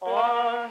Ah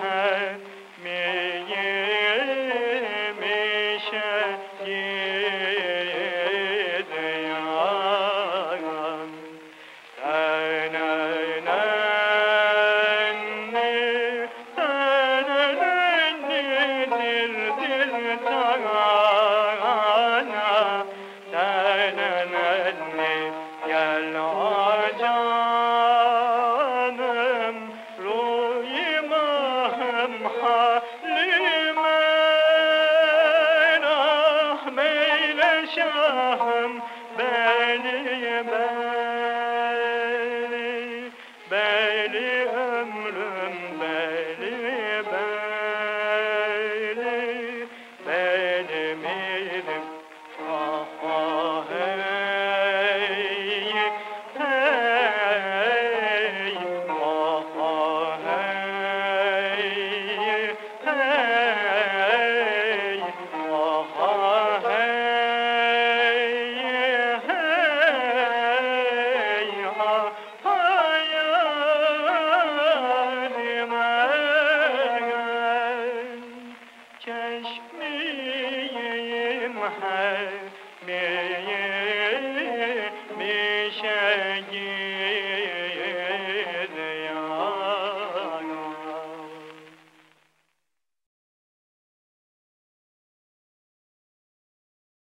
Her miyim Allah'ım beni ben Mi, mi, mi, mi, mi,